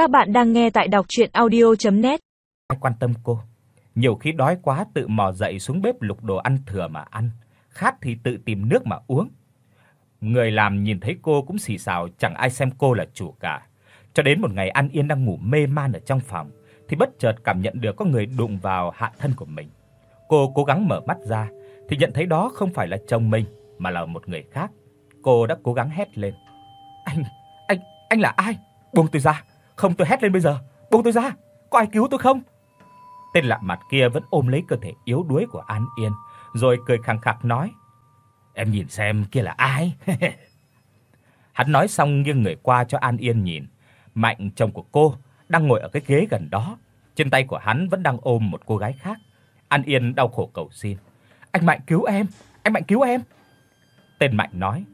Các bạn đang nghe tại đọc audio net Ai quan tâm cô. Nhiều khi đói quá tự mò dậy xuống bếp lục đồ ăn thừa mà ăn, khát thì tự tìm nước mà uống. Người làm nhìn thấy cô cũng xì xào chẳng ai xem cô là chủ cả. Cho đến một ngày An Yên đang ngủ mê man ở trong phòng thì bất chợt cảm nhận được có người đụng vào hạ thân của mình. Cô cố gắng mở mắt ra thì nhận thấy đó không phải là chồng mình mà là một người khác. Cô đã cố gắng hét lên. "Anh, anh, anh là ai? Buông tôi ra, không tôi hét lên bây giờ, buông tôi ra, có ai cứu tôi không?" Tên lạ mặt kia vẫn ôm lấy cơ thể yếu đuối của An Yên, rồi cười khăng khặc nói: "Em nhìn xem kia là ai?" Hắn nói xong nghiêng người qua cho An Yên nhìn. Mạnh chồng của cô đang ngồi ở cái ghế gần đó, trên tay của hắn vẫn đang ôm một cô gái khác. An Yên đau khổ cầu xin: "Anh Mạnh cứu em, anh Mạnh cứu em." Tên Mạnh nói: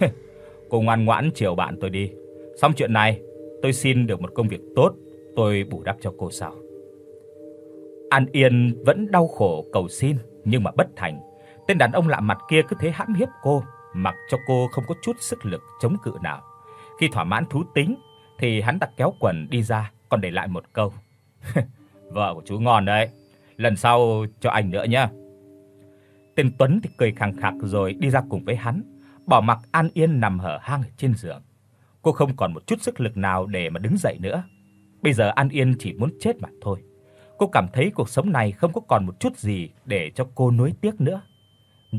"Cô ngoan ngoãn chiều bạn tôi đi. Xong chuyện này, tôi xin được một công việc tốt, tôi bù đắp cho cô sau." An Yên vẫn đau khổ cầu xin nhưng mà bất thành. Tên đàn ông lạ mặt kia cứ thế hãm hiếp cô, mặc cho cô không có chút sức lực chống cự nào. Khi thỏa mãn thú tính thì hắn đặt kéo quần đi ra, còn để lại một câu: "Vợ của chú ngon đấy, lần sau cho anh nữa nhé." Tên Tuấn thì cười khằng khặc rồi đi ra cùng với hắn, bỏ mặc An Yên nằm hở hang trên giường. Cô không còn một chút sức lực nào để mà đứng dậy nữa. Bây giờ An Yên chỉ muốn chết mà thôi. Cô cảm thấy cuộc sống này không có còn một chút gì để cho cô nuối tiếc nữa.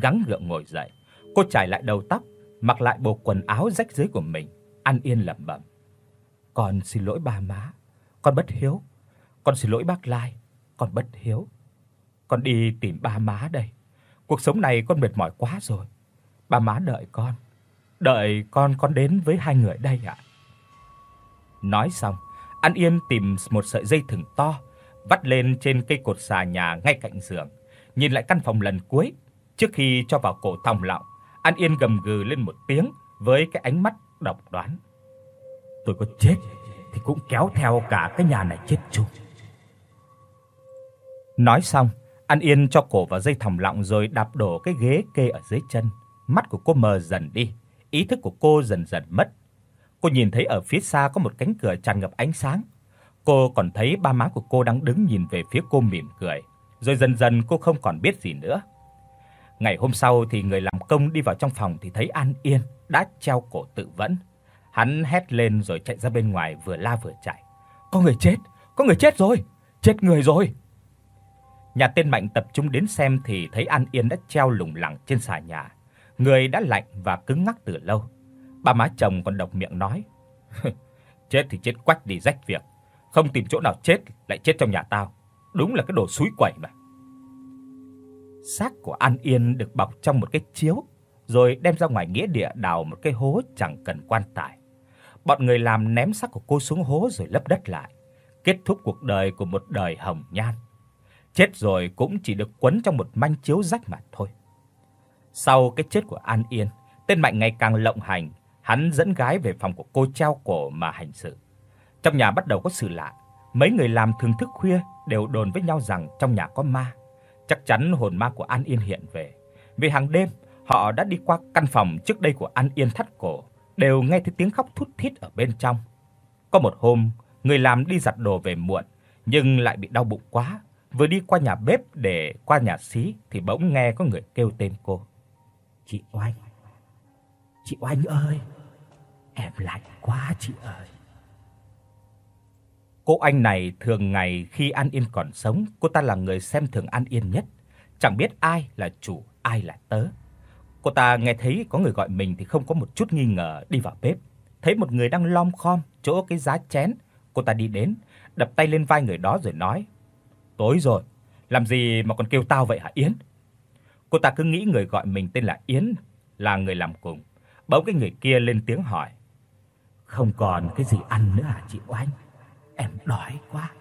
Gắng gượng ngồi dậy, cô chải lại đầu tóc, mặc lại bộ quần áo rách rưới của mình, An Yên lẩm bẩm: "Con xin lỗi ba má, con bất hiếu. Con xin lỗi bác Lai, con bất hiếu. Con đi tìm ba má đây. Cuộc sống này con mệt mỏi quá rồi. Ba má đợi con, đợi con con đến với hai người đây ạ." Nói xong, An Yên tìm một sợi dây thừng to, vắt lên trên cây cột xà nhà ngay cạnh giường, nhìn lại căn phòng lần cuối trước khi cho vào cổ thòng lọng. An Yên gầm gừ lên một tiếng với cái ánh mắt độc đoán. Tôi có chết thì cũng kéo theo cả cái nhà này chết chung. Nói xong, An Yên cho cổ vào dây thòng lọng rồi đạp đổ cái ghế kê ở dưới chân. Mắt của cô mờ dần đi, ý thức của cô dần dần mất. Cô nhìn thấy ở phía xa có một cánh cửa tràn ngập ánh sáng. Cô còn thấy ba má của cô đang đứng nhìn về phía cô mỉm cười, rồi dần dần cô không còn biết gì nữa. Ngày hôm sau thì người làm công đi vào trong phòng thì thấy An Yên đã treo cổ tự vẫn. Hắn hét lên rồi chạy ra bên ngoài vừa la vừa chạy. Có người chết, có người chết rồi, chết người rồi. Nhà tên Mạnh tập trung đến xem thì thấy An Yên đã treo lủng lẳng trên xà nhà, người đã lạnh và cứng ngắc từ lâu. Ba má chồng còn độc miệng nói: "Chết thì chết quách đi rách việc, không tìm chỗ nào chết lại chết trong nhà tao. Đúng là cái đồ suối quẩy mà." Xác của An Yên được bọc trong một cái chiếu, rồi đem ra ngoài nghĩa địa đào một cái hố chẳng cần quan tài. Bọn người làm ném xác của cô xuống hố rồi lấp đất lại, kết thúc cuộc đời của một đời hồng nhan. Chết rồi cũng chỉ được quấn trong một manh chiếu rách mà thôi. Sau cái chết của An Yên, tên Mạnh ngày càng lộng hành, hắn dẫn gái về phòng của cô treo cổ mà hành sự. Trong nhà bắt đầu có sự lạ, mấy người làm thường thức khuya đều đồn với nhau rằng trong nhà có ma. Chắc chắn hồn ma của An Yên hiện về. Vì hàng đêm họ đã đi qua căn phòng trước đây của An Yên thắt cổ, đều nghe thấy tiếng khóc thút thít ở bên trong. Có một hôm, người làm đi giặt đồ về muộn, nhưng lại bị đau bụng quá, vừa đi qua nhà bếp để qua nhà xí thì bỗng nghe có người kêu tên cô. "Chị Oanh. Chị Oanh ơi, em lạnh quá chị ơi." Cô anh này thường ngày khi An Yên còn sống, cô ta là người xem thường An Yên nhất, chẳng biết ai là chủ, ai là tớ. Cô ta nghe thấy có người gọi mình thì không có một chút nghi ngờ đi vào bếp, thấy một người đang lom khom chỗ cái giá chén, cô ta đi đến, đập tay lên vai người đó rồi nói: "Tối rồi, làm gì mà còn kêu tao vậy hả Yến?" Cô ta cứ nghĩ người gọi mình tên là Yến là người làm cùng. Bỗng cái người kia lên tiếng hỏi: "Không còn cái gì ăn nữa hả chị Oanh?" Em đói quá.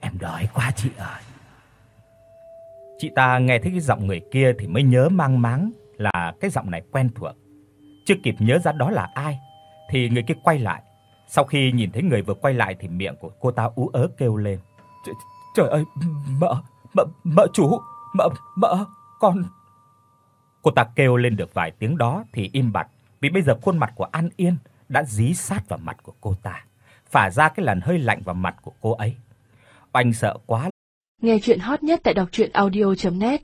Em đói quá chị ơi. Chị ta nghe thấy cái giọng người kia thì mới nhớ mang máng là cái giọng này quen thuộc. Chưa kịp nhớ ra đó là ai thì người kia quay lại. Sau khi nhìn thấy người vừa quay lại thì miệng của cô ta ú ớ kêu lên. Trời ơi, mợ, mợ mợ chủ, mợ mợ con Cô ta kêu lên được vài tiếng đó thì im bặt, vì bây giờ khuôn mặt của An Yên đã dí sát vào mặt của cô ta phả ra cái làn hơi lạnh vào mặt của cô ấy. Oanh sợ quá. Nghe truyện hot nhất tại doctruyenaudio.net